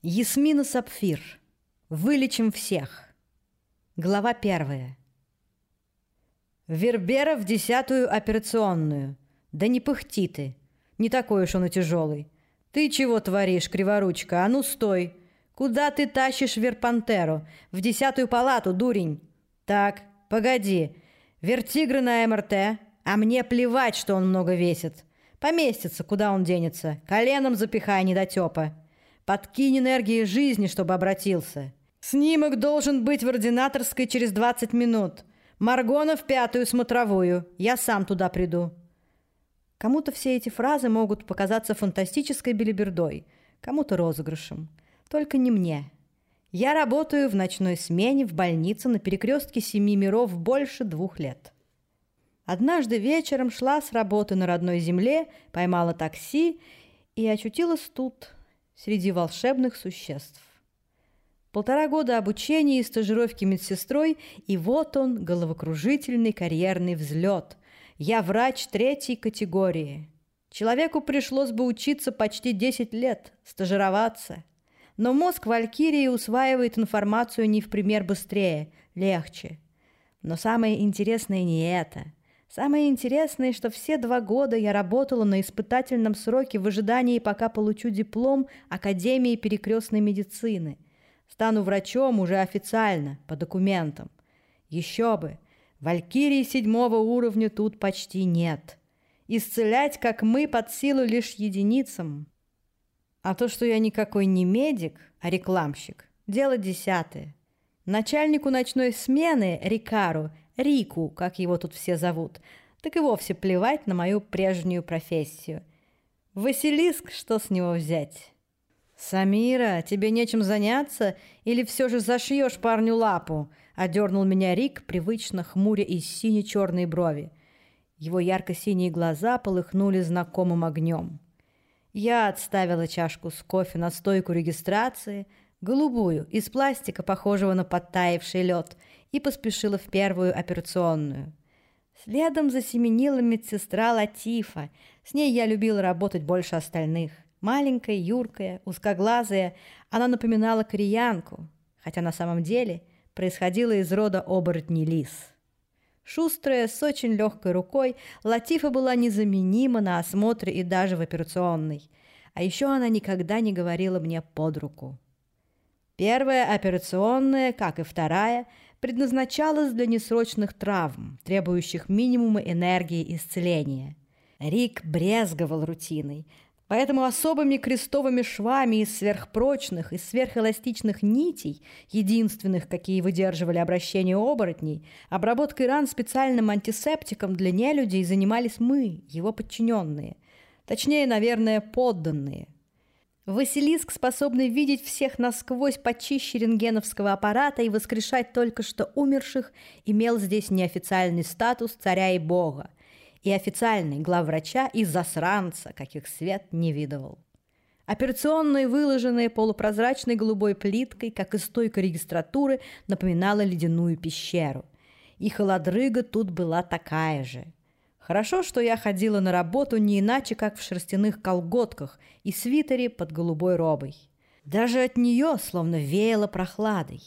Ясмина Сапфир. Вылечим всех. Глава первая. Вербера в десятую операционную. Да не пыхти ты. Не такой уж он и тяжелый. Ты чего творишь, криворучка? А ну стой. Куда ты тащишь Верпантеру? В десятую палату, дурень. Так, погоди. Вертигры на МРТ. А мне плевать, что он много весит. Поместится, куда он денется. Коленом запихай недотепа. Подкинь энергии жизни, чтобы обратился. Снимок должен быть в ординаторской через 20 минут. Маргона в пятую смотровую. Я сам туда приду. Кому-то все эти фразы могут показаться фантастической белибердой, кому-то розыгрышем. Только не мне. Я работаю в ночной смене в больнице на перекрестке семи миров больше двух лет. Однажды вечером шла с работы на родной земле, поймала такси и очутилась тут – среди волшебных существ. Полтора года обучения и стажировки медсестрой, и вот он, головокружительный карьерный взлет. Я врач третьей категории. Человеку пришлось бы учиться почти 10 лет, стажироваться. Но мозг Валькирии усваивает информацию не в пример быстрее, легче. Но самое интересное не это – Самое интересное, что все два года я работала на испытательном сроке в ожидании, пока получу диплом Академии перекрестной медицины. Стану врачом уже официально, по документам. Еще бы, валькирии седьмого уровня тут почти нет. Исцелять, как мы, под силу лишь единицам. А то, что я никакой не медик, а рекламщик, дело десятое. Начальнику ночной смены, Рикару, Рику, как его тут все зовут, так и вовсе плевать на мою прежнюю профессию. Василиск, что с него взять? «Самира, тебе нечем заняться? Или все же зашьешь парню лапу?» – одернул меня Рик, привычно хмуря из сине-черные брови. Его ярко-синие глаза полыхнули знакомым огнем. Я отставила чашку с кофе на стойку регистрации, голубую, из пластика, похожего на подтаявший лед – и поспешила в первую операционную. Следом засеменила медсестра Латифа. С ней я любила работать больше остальных. Маленькая, юркая, узкоглазая, она напоминала кореянку, хотя на самом деле происходила из рода оборотней лис. Шустрая, с очень легкой рукой, Латифа была незаменима на осмотре и даже в операционной. А еще она никогда не говорила мне под руку. Первая операционная, как и вторая – предназначалась для несрочных травм, требующих минимума энергии исцеления. Рик брезговал рутиной, поэтому особыми крестовыми швами из сверхпрочных и сверхэластичных нитей, единственных, какие выдерживали обращение оборотней, обработкой ран специальным антисептиком для нелюдей занимались мы, его подчиненные. Точнее, наверное, подданные – Василиск, способный видеть всех насквозь почище рентгеновского аппарата и воскрешать только что умерших, имел здесь неофициальный статус царя и бога, и официальный главврача и засранца, каких свет не видывал. Операционные, выложенные полупрозрачной голубой плиткой, как и стойка регистратуры, напоминала ледяную пещеру. И холодрыга тут была такая же – Хорошо, что я ходила на работу не иначе, как в шерстяных колготках и свитере под голубой робой. Даже от нее словно веяло прохладой.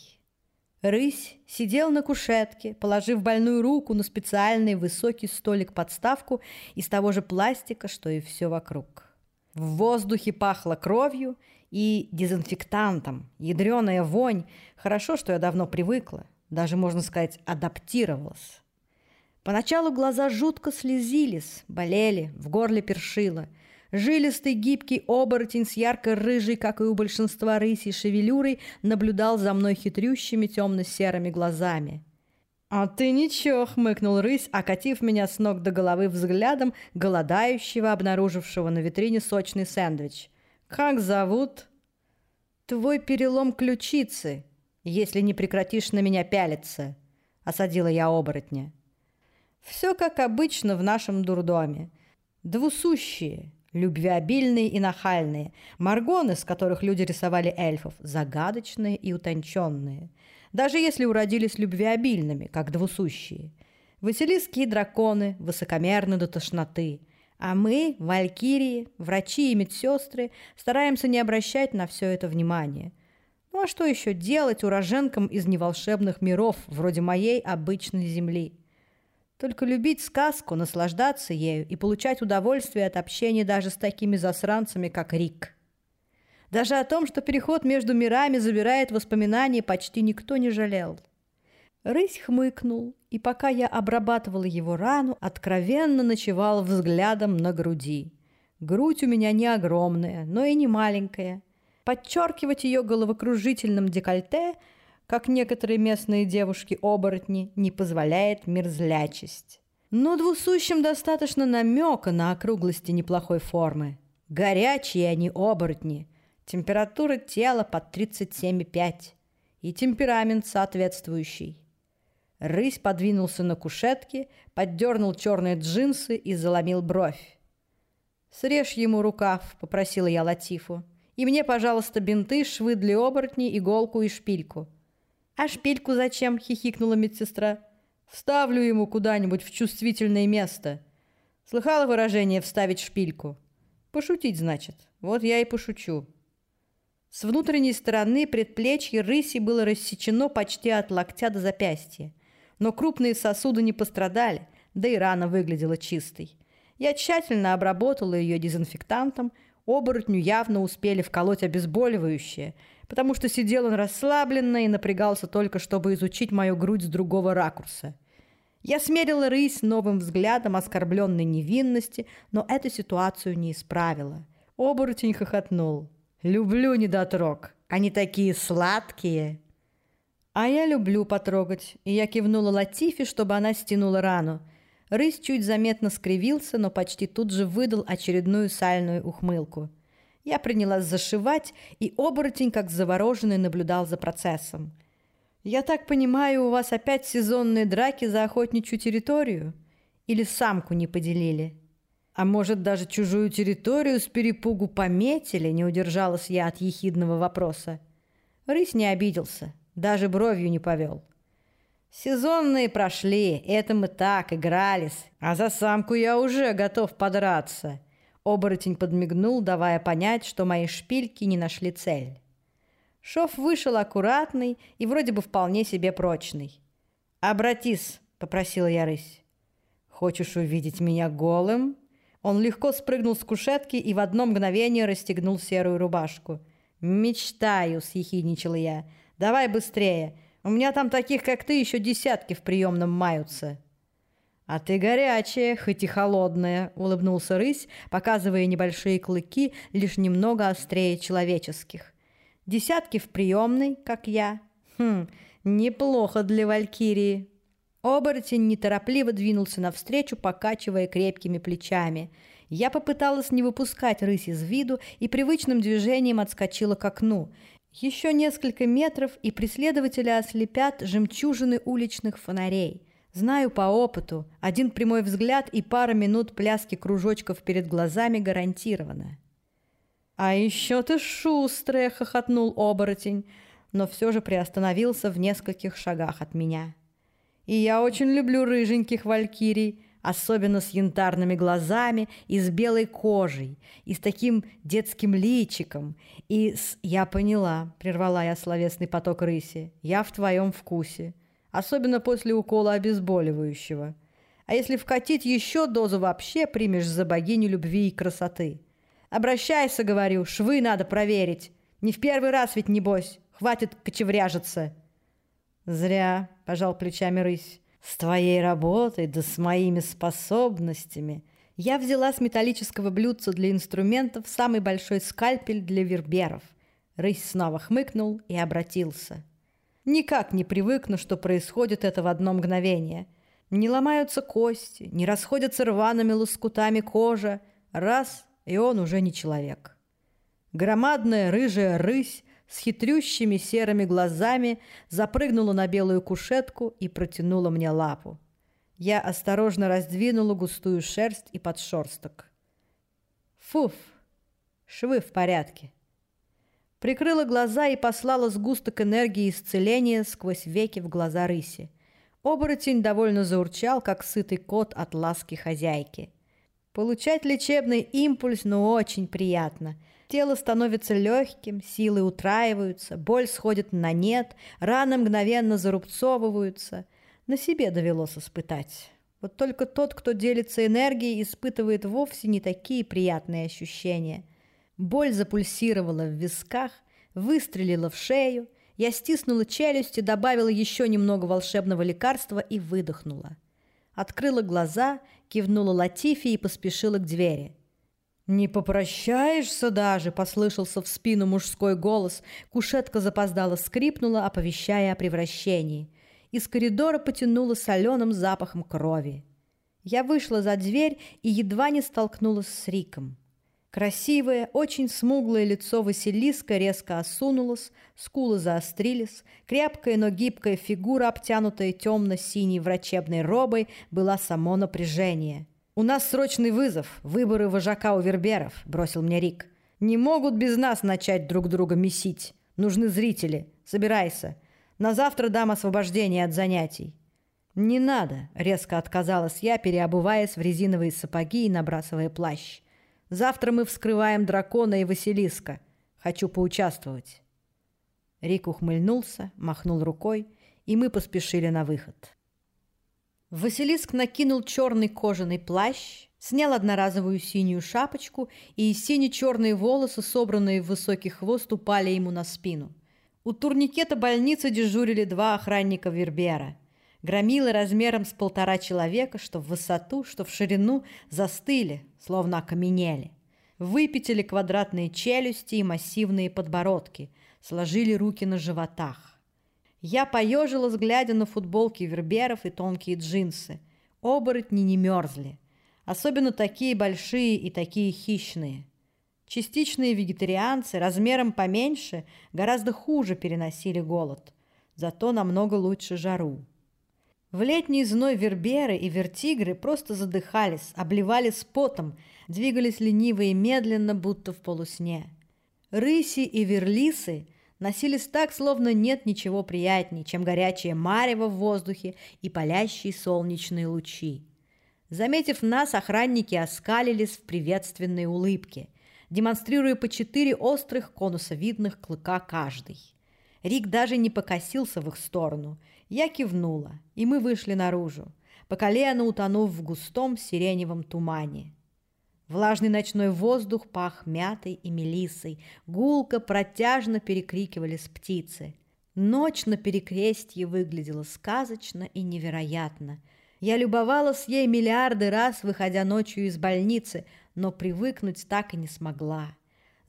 Рысь сидел на кушетке, положив больную руку на специальный высокий столик-подставку из того же пластика, что и все вокруг. В воздухе пахло кровью и дезинфектантом, ядреная вонь. Хорошо, что я давно привыкла, даже, можно сказать, адаптировалась. Поначалу глаза жутко слезились, болели, в горле першило. Жилистый гибкий оборотень с ярко-рыжей, как и у большинства рысей, шевелюрой наблюдал за мной хитрющими темно-серыми глазами. «А ты ничего!» — хмыкнул рысь, окатив меня с ног до головы взглядом голодающего, обнаружившего на витрине сочный сэндвич. «Как зовут?» «Твой перелом ключицы, если не прекратишь на меня пялиться», — осадила я оборотня. Все как обычно в нашем дурдоме. Двусущие, любвеобильные и нахальные, маргоны, с которых люди рисовали эльфов, загадочные и утонченные, даже если уродились любвеобильными, как двусущие. Василийские драконы, высокомерны до тошноты, А мы, валькирии, врачи и медсестры, стараемся не обращать на все это внимания. Ну а что еще делать уроженкам из неволшебных миров, вроде моей обычной земли? Только любить сказку, наслаждаться ею и получать удовольствие от общения даже с такими засранцами, как Рик. Даже о том, что переход между мирами забирает воспоминания, почти никто не жалел. Рысь хмыкнул, и пока я обрабатывала его рану, откровенно ночевал взглядом на груди. Грудь у меня не огромная, но и не маленькая. Подчеркивать ее головокружительным декольте – как некоторые местные девушки-оборотни, не позволяет мерзлячесть. Но двусущим достаточно намека на округлости неплохой формы. Горячие они оборотни. Температура тела под 37,5. И темперамент соответствующий. Рысь подвинулся на кушетке, поддернул черные джинсы и заломил бровь. «Срежь ему рукав», — попросила я Латифу. «И мне, пожалуйста, бинты, швы для оборотней, иголку и шпильку». «А шпильку зачем?» — хихикнула медсестра. «Вставлю ему куда-нибудь в чувствительное место». Слыхала выражение «вставить шпильку»? Пошутить, значит. Вот я и пошучу. С внутренней стороны предплечье рыси было рассечено почти от локтя до запястья. Но крупные сосуды не пострадали, да и рана выглядела чистой. Я тщательно обработала ее дезинфектантом, оборотню явно успели вколоть обезболивающее – потому что сидел он расслабленно и напрягался только, чтобы изучить мою грудь с другого ракурса. Я смерила рысь новым взглядом оскорбленной невинности, но эту ситуацию не исправила. Оборотень хохотнул. «Люблю недотрог. Они такие сладкие!» «А я люблю потрогать», и я кивнула Латифе, чтобы она стянула рану. Рысь чуть заметно скривился, но почти тут же выдал очередную сальную ухмылку – я принялась зашивать, и оборотень, как завороженный, наблюдал за процессом. «Я так понимаю, у вас опять сезонные драки за охотничью территорию? Или самку не поделили? А может, даже чужую территорию с перепугу пометили?» Не удержалась я от ехидного вопроса. Рысь не обиделся, даже бровью не повел. «Сезонные прошли, это мы так игрались, а за самку я уже готов подраться». Оборотень подмигнул, давая понять, что мои шпильки не нашли цель. Шов вышел аккуратный и вроде бы вполне себе прочный. «Обратись», — попросила я рысь. «Хочешь увидеть меня голым?» Он легко спрыгнул с кушетки и в одно мгновение расстегнул серую рубашку. «Мечтаю», — съехидничала я. «Давай быстрее. У меня там таких, как ты, еще десятки в приемном маются». «А ты горячая, хоть и холодная», — улыбнулся рысь, показывая небольшие клыки, лишь немного острее человеческих. «Десятки в приемной, как я. Хм, неплохо для валькирии». Оборотень неторопливо двинулся навстречу, покачивая крепкими плечами. Я попыталась не выпускать рысь из виду и привычным движением отскочила к окну. Еще несколько метров, и преследователя ослепят жемчужины уличных фонарей. Знаю по опыту, один прямой взгляд и пара минут пляски кружочков перед глазами гарантированы. «А еще ты шустрая!» — хохотнул оборотень, но все же приостановился в нескольких шагах от меня. «И я очень люблю рыженьких валькирий, особенно с янтарными глазами и с белой кожей, и с таким детским личиком, и с... Я поняла, — прервала я словесный поток рыси, — я в твоем вкусе особенно после укола обезболивающего. А если вкатить еще дозу вообще, примешь за богиню любви и красоты. Обращайся, говорю, швы надо проверить. Не в первый раз ведь, небось, хватит кочевряжиться. Зря, пожал плечами рысь. С твоей работой, да с моими способностями. Я взяла с металлического блюдца для инструментов самый большой скальпель для верберов. Рысь снова хмыкнул и обратился. Никак не привыкну, что происходит это в одно мгновение. Не ломаются кости, не расходятся рваными лоскутами кожа. Раз, и он уже не человек. Громадная рыжая рысь с хитрющими серыми глазами запрыгнула на белую кушетку и протянула мне лапу. Я осторожно раздвинула густую шерсть и подшерсток. Фуф, швы в порядке прикрыла глаза и послала сгусток энергии исцеления сквозь веки в глаза рыси. Оборотень довольно заурчал, как сытый кот от ласки хозяйки. Получать лечебный импульс, ну, очень приятно. Тело становится легким, силы утраиваются, боль сходит на нет, раны мгновенно зарубцовываются. На себе довелось испытать. Вот только тот, кто делится энергией, испытывает вовсе не такие приятные ощущения. Боль запульсировала в висках, выстрелила в шею. Я стиснула челюсти, добавила еще немного волшебного лекарства и выдохнула. Открыла глаза, кивнула Латифи и поспешила к двери. «Не попрощаешься даже!» – послышался в спину мужской голос. Кушетка запоздала скрипнула, оповещая о превращении – из коридора потянуло соленым запахом крови. Я вышла за дверь и едва не столкнулась с Риком. Красивое, очень смуглое лицо Василиска резко осунулось, скулы заострились, крепкая, но гибкая фигура, обтянутая темно-синей врачебной робой, была само напряжение. «У нас срочный вызов, выборы вожака у верберов», — бросил мне Рик. «Не могут без нас начать друг друга месить. Нужны зрители. Собирайся. На завтра дам освобождение от занятий». «Не надо», — резко отказалась я, переобуваясь в резиновые сапоги и набрасывая плащ. «Завтра мы вскрываем дракона и Василиска. Хочу поучаствовать». Рик ухмыльнулся, махнул рукой, и мы поспешили на выход. Василиск накинул черный кожаный плащ, снял одноразовую синюю шапочку, и сине-черные волосы, собранные в высокий хвост, упали ему на спину. У турникета больницы дежурили два охранника Вербера. Громилы размером с полтора человека, что в высоту, что в ширину, застыли, словно окаменели. Выпятили квадратные челюсти и массивные подбородки, сложили руки на животах. Я поежилась, глядя на футболки верберов и тонкие джинсы. Оборотни не мерзли. Особенно такие большие и такие хищные. Частичные вегетарианцы размером поменьше гораздо хуже переносили голод, зато намного лучше жару. В летний зной верберы и вертигры просто задыхались, обливались потом, двигались лениво и медленно, будто в полусне. Рыси и верлисы носились так, словно нет ничего приятнее, чем горячее марево в воздухе и палящие солнечные лучи. Заметив нас, охранники оскалились в приветственной улыбке – демонстрируя по четыре острых конусовидных клыка каждый. Рик даже не покосился в их сторону. Я кивнула, и мы вышли наружу, по колено утонув в густом сиреневом тумане. Влажный ночной воздух пах мятой и мелиссой, гулко протяжно перекрикивались птицы. Ночь на перекрестье выглядела сказочно и невероятно. Я любовалась ей миллиарды раз, выходя ночью из больницы – но привыкнуть так и не смогла.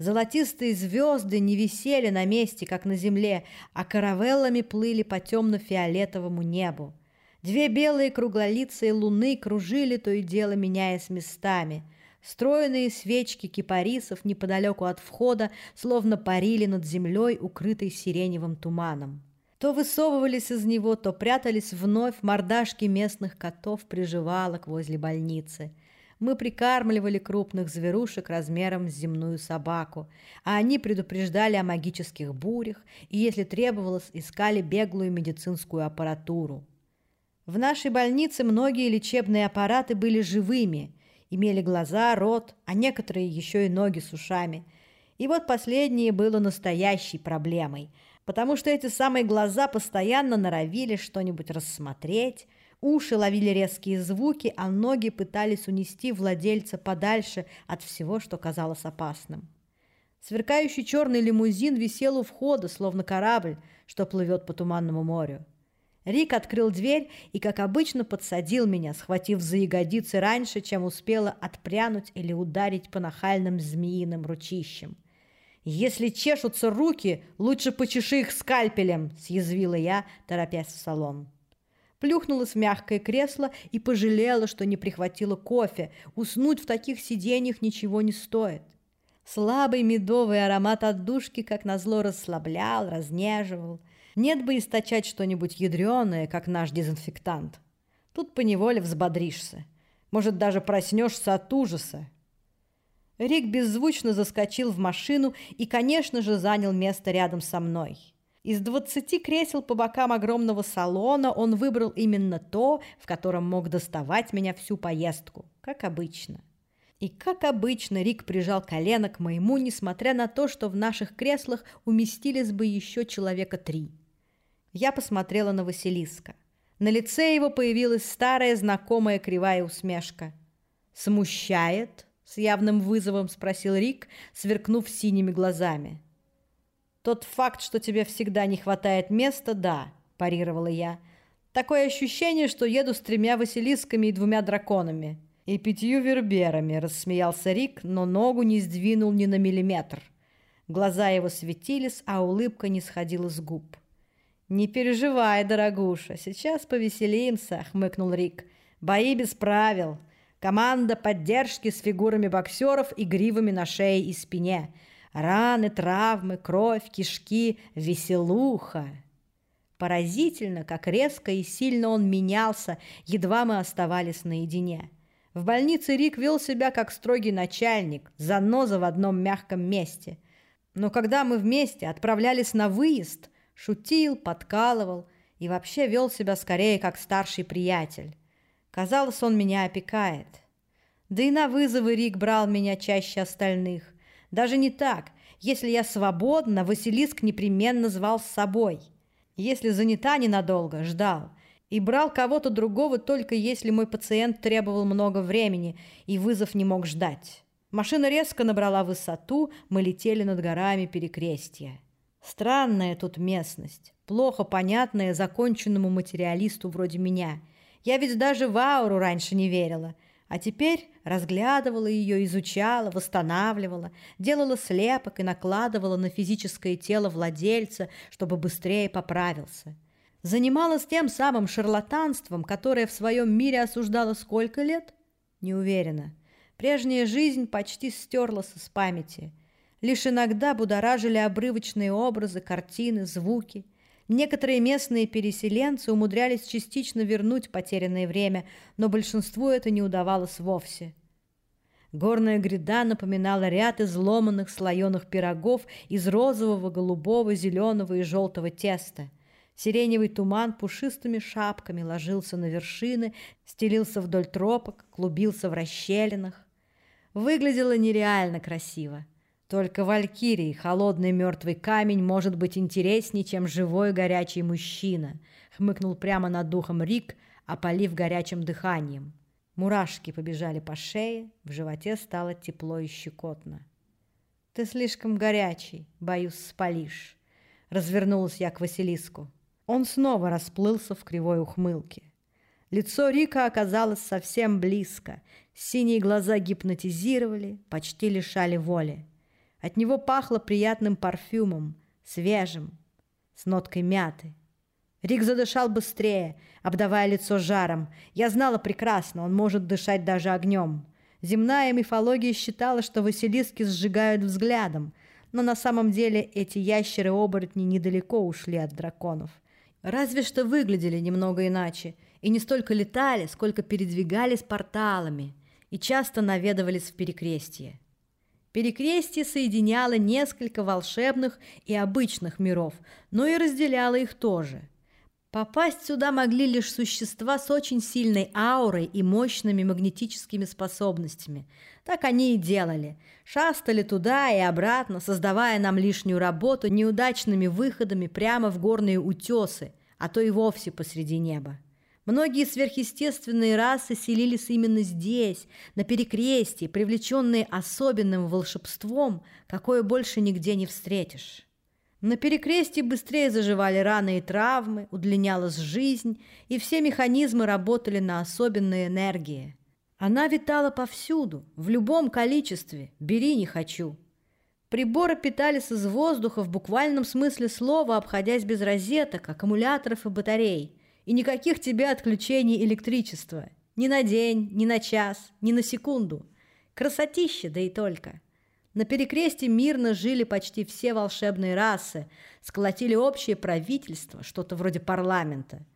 Золотистые звезды не висели на месте, как на земле, а каравеллами плыли по темно-фиолетовому небу. Две белые круглолицые луны кружили то и дело, меняясь местами. Стройные свечки кипарисов неподалеку от входа словно парили над землей, укрытой сиреневым туманом. То высовывались из него, то прятались вновь мордашки местных котов приживалок возле больницы – мы прикармливали крупных зверушек размером с земную собаку, а они предупреждали о магических бурях и, если требовалось, искали беглую медицинскую аппаратуру. В нашей больнице многие лечебные аппараты были живыми, имели глаза, рот, а некоторые еще и ноги с ушами. И вот последнее было настоящей проблемой, потому что эти самые глаза постоянно норовили что-нибудь рассмотреть, Уши ловили резкие звуки, а ноги пытались унести владельца подальше от всего, что казалось опасным. Сверкающий черный лимузин висел у входа, словно корабль, что плывет по туманному морю. Рик открыл дверь и, как обычно, подсадил меня, схватив за ягодицы раньше, чем успела отпрянуть или ударить по нахальным змеиным ручищам. «Если чешутся руки, лучше почеши их скальпелем», — съязвила я, торопясь в салон плюхнулась в мягкое кресло и пожалела, что не прихватила кофе. Уснуть в таких сиденьях ничего не стоит. Слабый медовый аромат отдушки, как назло, расслаблял, разнеживал. Нет бы источать что-нибудь ядреное, как наш дезинфектант. Тут поневоле взбодришься. Может, даже проснешься от ужаса. Рик беззвучно заскочил в машину и, конечно же, занял место рядом со мной. Из двадцати кресел по бокам огромного салона он выбрал именно то, в котором мог доставать меня всю поездку, как обычно. И, как обычно, Рик прижал колено к моему, несмотря на то, что в наших креслах уместились бы еще человека три. Я посмотрела на Василиска. На лице его появилась старая знакомая кривая усмешка. «Смущает?» — с явным вызовом спросил Рик, сверкнув синими глазами. «Тот факт, что тебе всегда не хватает места, да», — парировала я. «Такое ощущение, что еду с тремя Василисками и двумя драконами». «И пятью верберами», — рассмеялся Рик, но ногу не сдвинул ни на миллиметр. Глаза его светились, а улыбка не сходила с губ. «Не переживай, дорогуша, сейчас повеселимся», — хмыкнул Рик. «Бои без правил. Команда поддержки с фигурами боксеров и гривами на шее и спине. Раны, травмы, кровь, кишки, веселуха». Поразительно, как резко и сильно он менялся, едва мы оставались наедине. В больнице Рик вел себя как строгий начальник, заноза в одном мягком месте. Но когда мы вместе отправлялись на выезд, шутил, подкалывал и вообще вел себя скорее как старший приятель. Казалось, он меня опекает. Да и на вызовы Рик брал меня чаще остальных. Даже не так. Если я свободна, Василиск непременно звал с собой. Если занята ненадолго, ждал – и брал кого-то другого только если мой пациент требовал много времени и вызов не мог ждать. Машина резко набрала высоту, мы летели над горами перекрестия. Странная тут местность, плохо понятная законченному материалисту вроде меня. Я ведь даже в ауру раньше не верила, а теперь разглядывала ее, изучала, восстанавливала, делала слепок и накладывала на физическое тело владельца, чтобы быстрее поправился занималась тем самым шарлатанством, которое в своем мире осуждала сколько лет? Не уверена. Прежняя жизнь почти стерлась с памяти. Лишь иногда будоражили обрывочные образы, картины, звуки. Некоторые местные переселенцы умудрялись частично вернуть потерянное время, но большинству это не удавалось вовсе. Горная гряда напоминала ряд изломанных слоеных пирогов из розового, голубого, зеленого и желтого теста – Сиреневый туман пушистыми шапками ложился на вершины, стелился вдоль тропок, клубился в расщелинах. Выглядело нереально красиво. Только валькирии холодный мертвый камень может быть интереснее, чем живой горячий мужчина, хмыкнул прямо над духом Рик, опалив горячим дыханием. Мурашки побежали по шее, в животе стало тепло и щекотно. «Ты слишком горячий, боюсь, спалишь», — развернулась я к Василиску. Он снова расплылся в кривой ухмылке. Лицо Рика оказалось совсем близко. Синие глаза гипнотизировали, почти лишали воли. От него пахло приятным парфюмом, свежим, с ноткой мяты. Рик задышал быстрее, обдавая лицо жаром. Я знала прекрасно, он может дышать даже огнем. Земная мифология считала, что Василиски сжигают взглядом, но на самом деле эти ящеры-оборотни недалеко ушли от драконов. Разве что выглядели немного иначе и не столько летали, сколько передвигались порталами и часто наведывались в перекрестие. Перекрестие соединяло несколько волшебных и обычных миров, но и разделяло их тоже. Попасть сюда могли лишь существа с очень сильной аурой и мощными магнетическими способностями. Так они и делали. Шастали туда и обратно, создавая нам лишнюю работу неудачными выходами прямо в горные утесы, а то и вовсе посреди неба. Многие сверхъестественные расы селились именно здесь, на перекрестии, привлеченные особенным волшебством, какое больше нигде не встретишь. На перекрестии быстрее заживали раны и травмы, удлинялась жизнь, и все механизмы работали на особенной энергии. Она витала повсюду, в любом количестве, бери не хочу. Приборы питались из воздуха в буквальном смысле слова, обходясь без розеток, аккумуляторов и батарей. И никаких тебе отключений электричества. Ни на день, ни на час, ни на секунду. Красотища, да и только. На перекресте мирно жили почти все волшебные расы, сколотили общее правительство, что-то вроде парламента.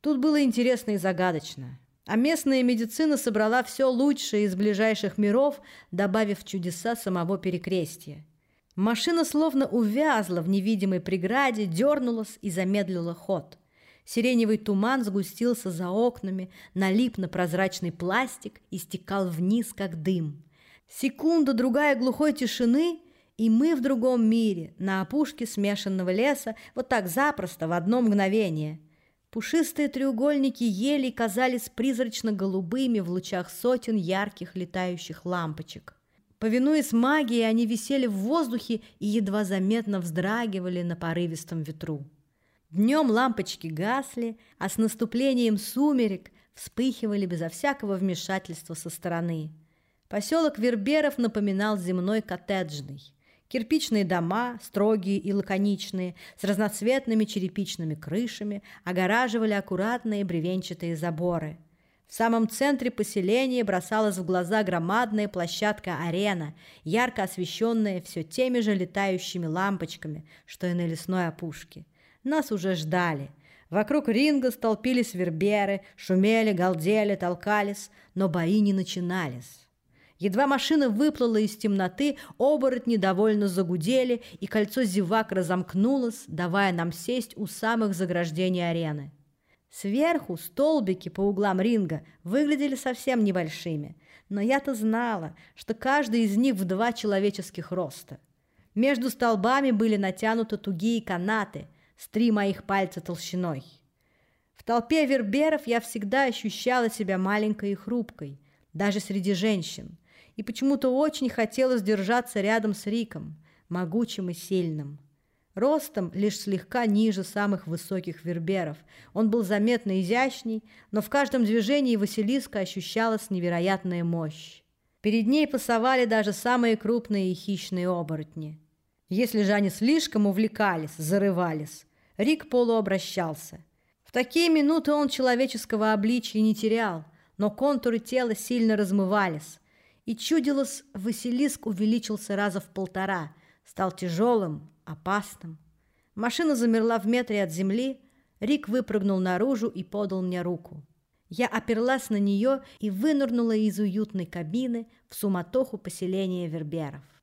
Тут было интересно и загадочно. А местная медицина собрала все лучшее из ближайших миров, добавив чудеса самого перекрестия. Машина словно увязла в невидимой преграде, дернулась и замедлила ход. Сиреневый туман сгустился за окнами, налип на прозрачный пластик и стекал вниз, как дым – Секунда, другая глухой тишины, и мы в другом мире, на опушке смешанного леса, вот так запросто, в одно мгновение. Пушистые треугольники елей казались призрачно-голубыми в лучах сотен ярких летающих лампочек. Повинуясь магии, они висели в воздухе и едва заметно вздрагивали на порывистом ветру. Днем лампочки гасли, а с наступлением сумерек вспыхивали безо всякого вмешательства со стороны. Поселок Верберов напоминал земной коттеджный. Кирпичные дома, строгие и лаконичные, с разноцветными черепичными крышами, огораживали аккуратные бревенчатые заборы. В самом центре поселения бросалась в глаза громадная площадка-арена, ярко освещенная все теми же летающими лампочками, что и на лесной опушке. Нас уже ждали. Вокруг ринга столпились верберы, шумели, галдели, толкались, но бои не начинались. Едва машина выплыла из темноты, оборотни довольно загудели, и кольцо зевак разомкнулось, давая нам сесть у самых заграждений арены. Сверху столбики по углам ринга выглядели совсем небольшими, но я-то знала, что каждый из них в два человеческих роста. Между столбами были натянуты тугие канаты с три моих пальца толщиной. В толпе верберов я всегда ощущала себя маленькой и хрупкой, даже среди женщин – и почему-то очень хотелось держаться рядом с Риком, могучим и сильным. Ростом лишь слегка ниже самых высоких верберов. Он был заметно изящней, но в каждом движении Василиска ощущалась невероятная мощь. Перед ней пасовали даже самые крупные и хищные оборотни. Если же они слишком увлекались, зарывались, Рик полуобращался. В такие минуты он человеческого обличия не терял, но контуры тела сильно размывались, и чудилось, Василиск увеличился раза в полтора, стал тяжелым, опасным. Машина замерла в метре от земли, Рик выпрыгнул наружу и подал мне руку. Я оперлась на нее и вынырнула из уютной кабины в суматоху поселения Верберов.